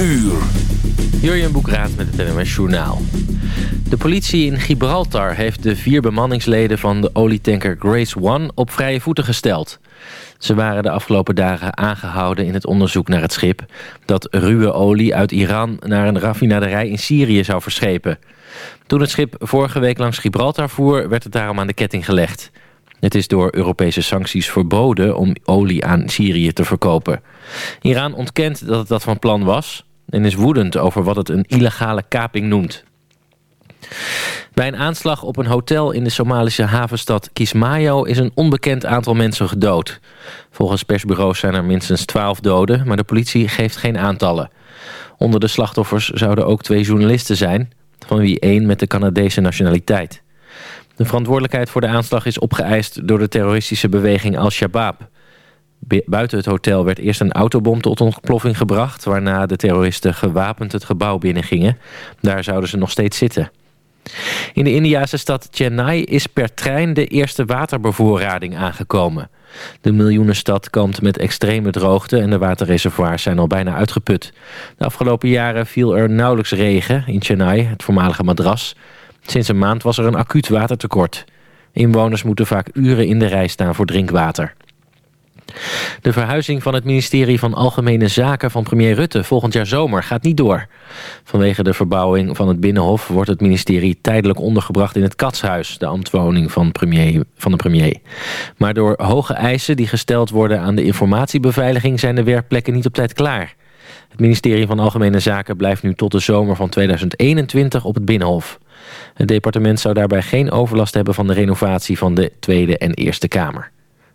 uur. Jurjen Boekraat met het NMS Journaal. De politie in Gibraltar heeft de vier bemanningsleden van de olietanker Grace One op vrije voeten gesteld. Ze waren de afgelopen dagen aangehouden in het onderzoek naar het schip... dat ruwe olie uit Iran naar een raffinaderij in Syrië zou verschepen. Toen het schip vorige week langs Gibraltar voer, werd het daarom aan de ketting gelegd. Het is door Europese sancties verboden om olie aan Syrië te verkopen. Iran ontkent dat het dat van plan was en is woedend over wat het een illegale kaping noemt. Bij een aanslag op een hotel in de Somalische havenstad Kismayo is een onbekend aantal mensen gedood. Volgens persbureaus zijn er minstens 12 doden, maar de politie geeft geen aantallen. Onder de slachtoffers zouden ook twee journalisten zijn, van wie één met de Canadese nationaliteit. De verantwoordelijkheid voor de aanslag is opgeëist door de terroristische beweging Al-Shabaab. Buiten het hotel werd eerst een autobom tot ontploffing gebracht... waarna de terroristen gewapend het gebouw binnengingen. Daar zouden ze nog steeds zitten. In de Indiase stad Chennai is per trein de eerste waterbevoorrading aangekomen. De miljoenenstad kampt met extreme droogte en de waterreservoirs zijn al bijna uitgeput. De afgelopen jaren viel er nauwelijks regen in Chennai, het voormalige Madras. Sinds een maand was er een acuut watertekort. Inwoners moeten vaak uren in de rij staan voor drinkwater. De verhuizing van het ministerie van Algemene Zaken van premier Rutte volgend jaar zomer gaat niet door. Vanwege de verbouwing van het Binnenhof wordt het ministerie tijdelijk ondergebracht in het Katshuis, de ambtwoning van, premier, van de premier. Maar door hoge eisen die gesteld worden aan de informatiebeveiliging zijn de werkplekken niet op tijd klaar. Het ministerie van Algemene Zaken blijft nu tot de zomer van 2021 op het Binnenhof. Het departement zou daarbij geen overlast hebben van de renovatie van de Tweede en Eerste Kamer.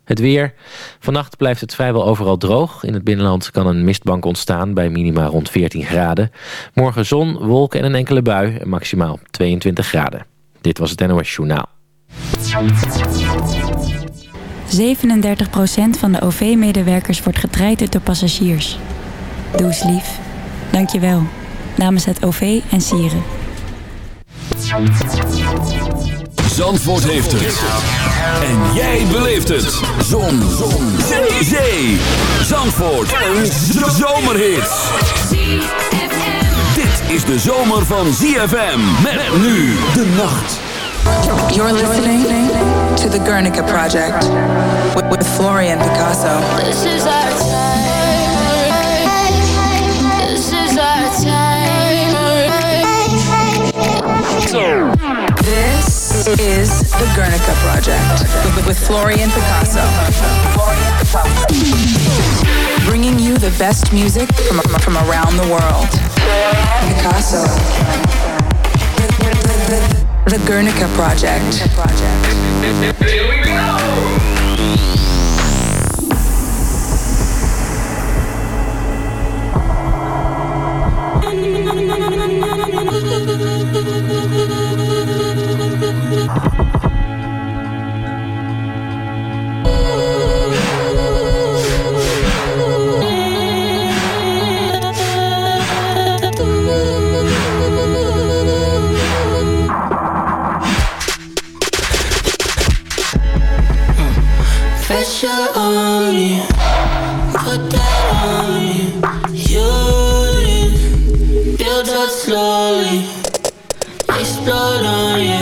Het weer. Vannacht blijft het vrijwel overal droog. In het binnenland kan een mistbank ontstaan bij minima rond 14 graden. Morgen zon, wolken en een enkele bui en maximaal 22 graden. Dit was het NOS Journaal. 37% van de OV-medewerkers wordt getraind door passagiers. Doe eens lief. Dank je wel. Namens het OV en Sieren. Zandvoort heeft het. En jij beleeft het. Zon. Zon. Zee. Zee. Zandvoort. Een zomerhit. Dit is de zomer van ZFM. Met nu de nacht. You're listening to the Guernica Project with, with Florian Picasso. This is our time. Is the Guernica Project with, with Florian Picasso. Bringing you the best music from, from around the world. Picasso. The Guernica Project. Pressure on you. Slowly. Explode on you.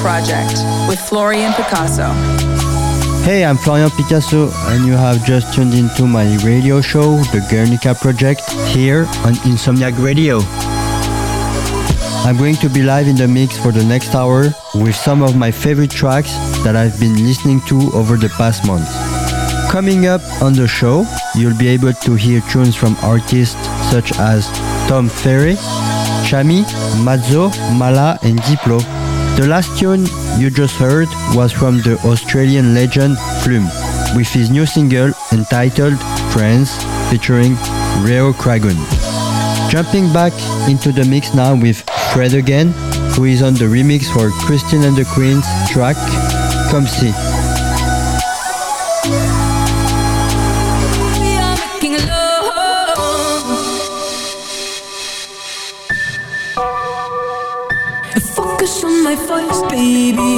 Project with Florian Picasso. Hey, I'm Florian Picasso, and you have just tuned into my radio show, The Guernica Project, here on Insomniac Radio. I'm going to be live in the mix for the next hour with some of my favorite tracks that I've been listening to over the past month. Coming up on the show, you'll be able to hear tunes from artists such as Tom Ferry, Tchami, Mazzo, Mala, and Diplo. The last tune you just heard was from the Australian legend Flume, with his new single entitled Friends featuring Reo Cragun. Jumping back into the mix now with Fred again, who is on the remix for Christine and the Queen's track Comme si. Baby.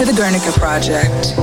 To the Guernica Project.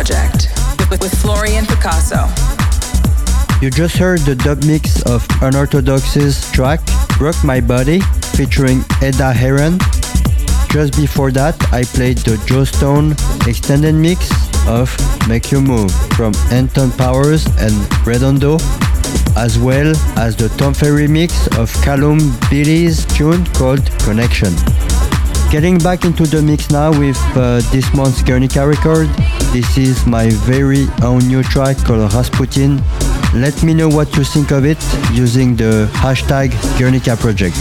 Project with, with Florian Picasso. You just heard the dub mix of Unorthodox's track Rock My Body featuring Edda Heron. Just before that, I played the Joe Stone extended mix of Make You Move from Anton Powers and Redondo, as well as the Tom Ferry mix of Callum Billy's tune called Connection. Getting back into the mix now with uh, this month's Guernica record. This is my very own new track called Rasputin. Let me know what you think of it using the hashtag Guernica Project.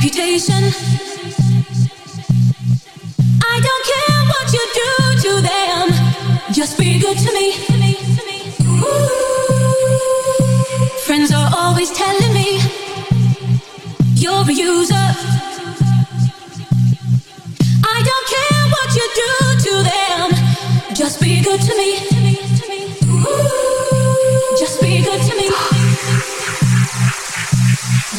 Reputation. I don't care what you do to them. Just be good to me. Ooh. Friends are always telling me you're a user. I don't care what you do to them. Just be good to me. Ooh. Just be good to me.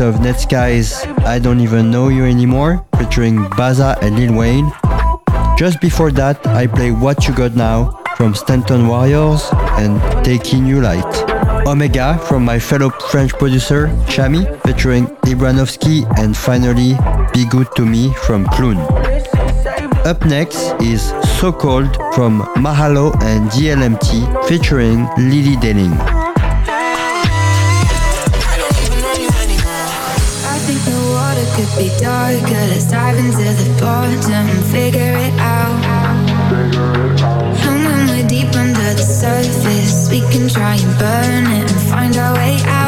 Of Netsky's I Don't Even Know You Anymore featuring Bazzi and Lil Wayne. Just before that, I play What You Got Now from Stanton Warriors and Taking You Light. Omega from my fellow French producer Tchami featuring Ibranovsky and finally Be Good To Me from Clune. Up next is So Cold from Mahalo and DLMT featuring Lily Denning. Could be darker. Let's dive into the bottom and figure it out. And when we're deep under the surface, we can try and burn it and find our way out.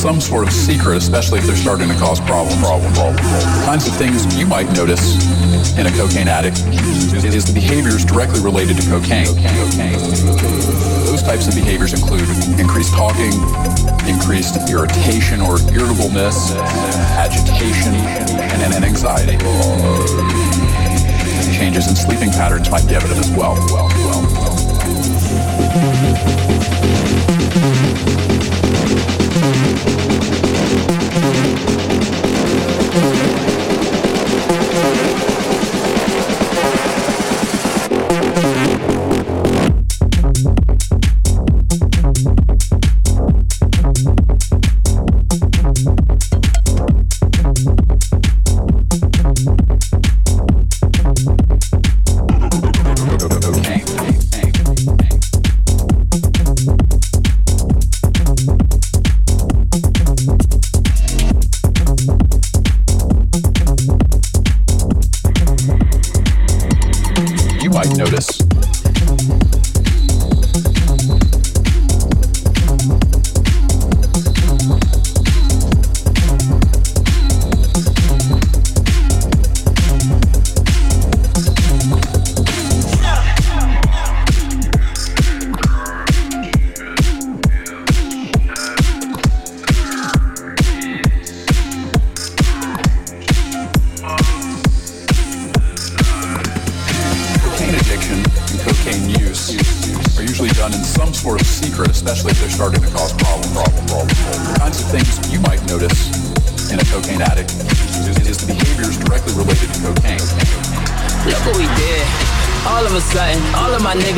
Some sort of secret, especially if they're starting to cause problems. Problem, problem, The kinds of things you might notice in a cocaine addict is, the behaviors directly related to cocaine. Those types of behaviors include increased talking, increased irritation or irritableness, agitation, and, and anxiety. Changes in sleeping patterns might be evident as well. well, well, well.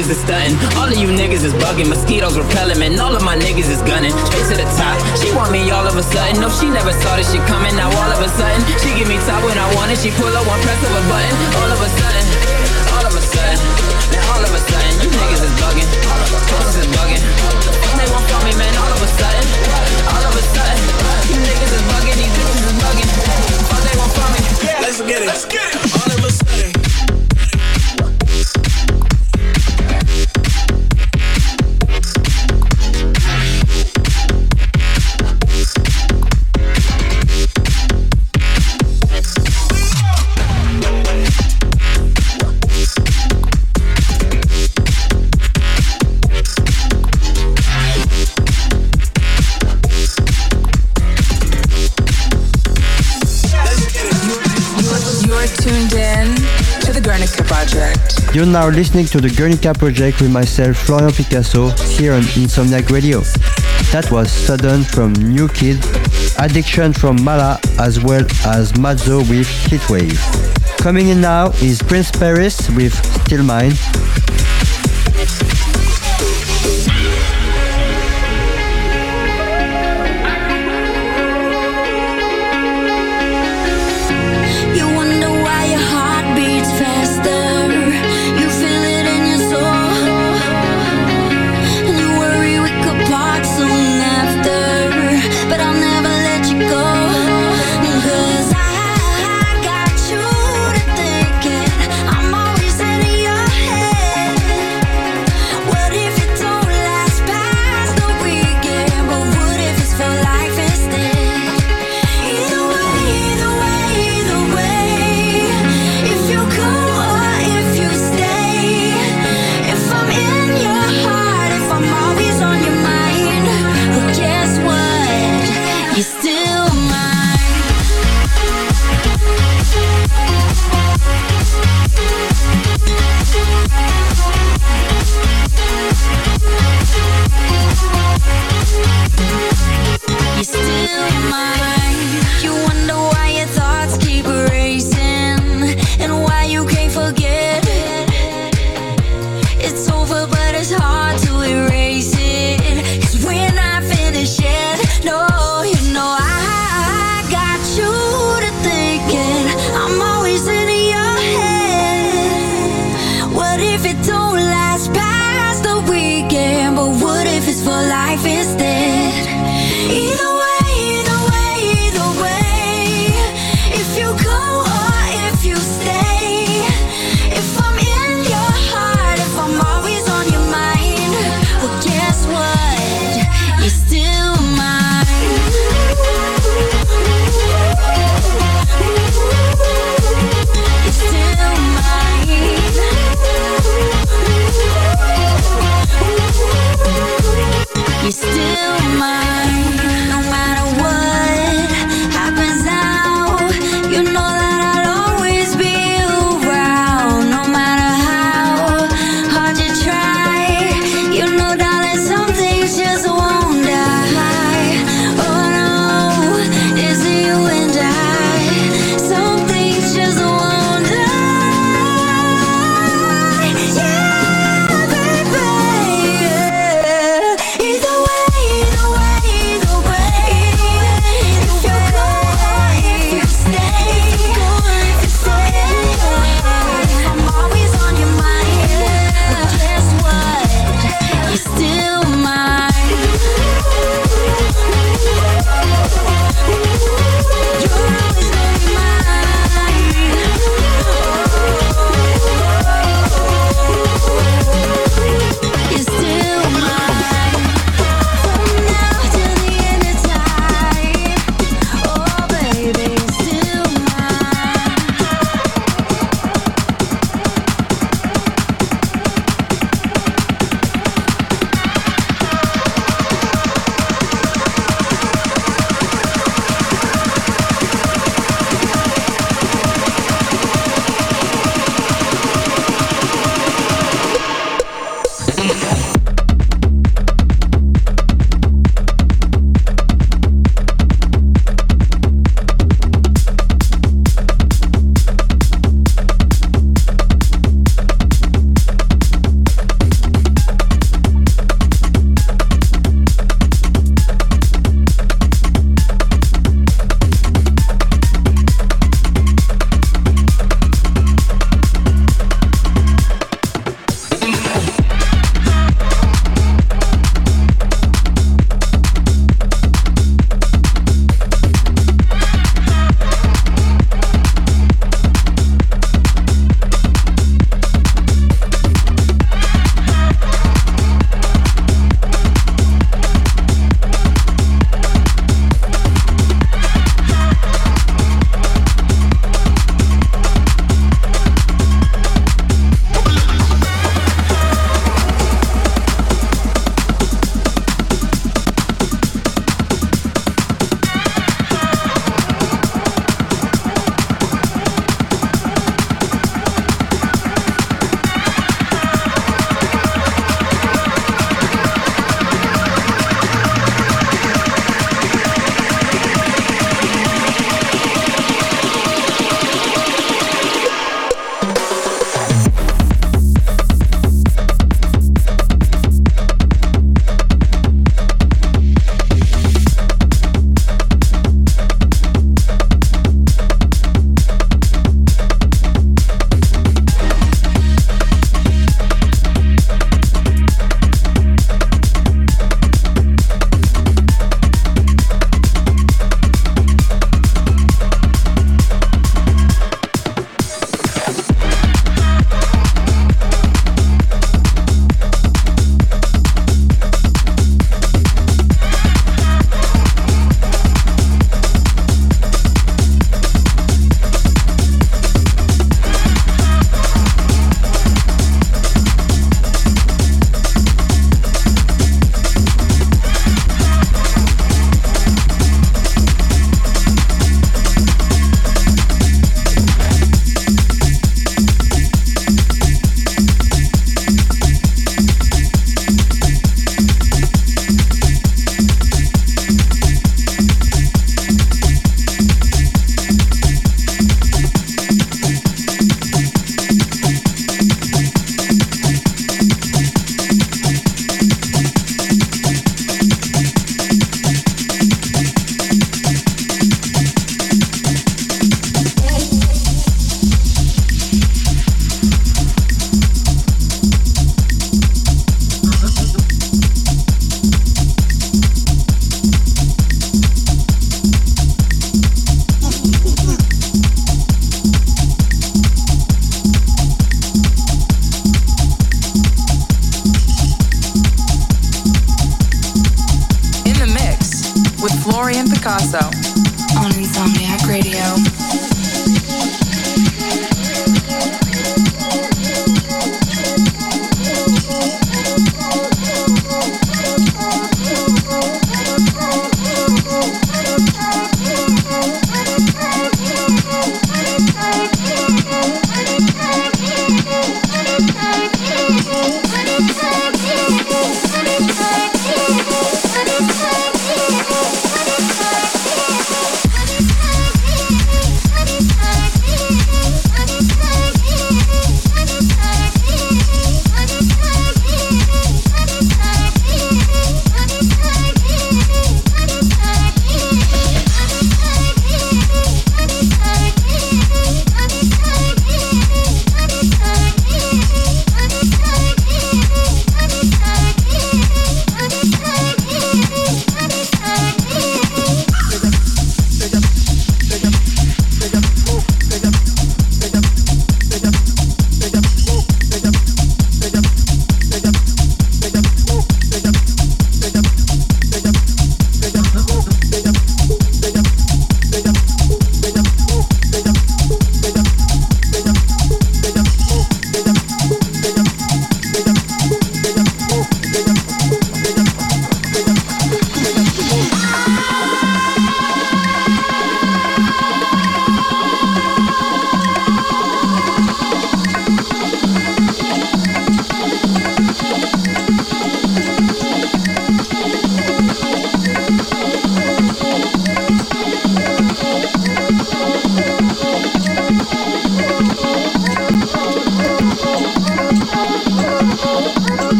Niggas is stunting. All of you niggas is bugging. Mosquitoes repelling, man. All of my niggas is gunning. Straight to the top. She want me all of a sudden. No, she never saw this shit coming. Now all of a sudden, she give me top when I want it. She pull up one press of a button. All of a sudden, all of a sudden, now all of a sudden, you niggas is bugging. Niggas is bugging. They won't call me, man. All of a sudden, all of a sudden, you niggas is bugging. These bitches is bugging. Fuck, they won't call me. Let's get it. Let's get it. You're now listening to the Guernica Project with myself, Florian Picasso, here on Insomniac Radio. That was Sudden from New Kid, Addiction from Mala, as well as Mazzo with Heatwave. Coming in now is Prince Paris with Still Mine.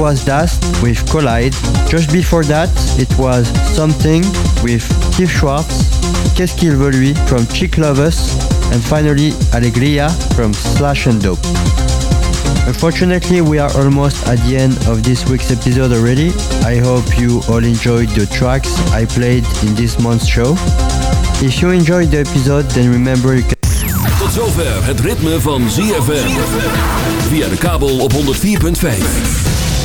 Was Dust with Collide. Just before that, it was Something with Keith Schwartz, Qu'est-ce qu'il veut lui from Chick Lovers, and finally Alegria from Slash and Dope. Unfortunately, we are almost at the end of this week's episode already. I hope you all enjoyed the tracks I played in this month's show. If you enjoyed the episode, then remember you can Tot zover het ritme van ZFM. Via de kabel op 104.5.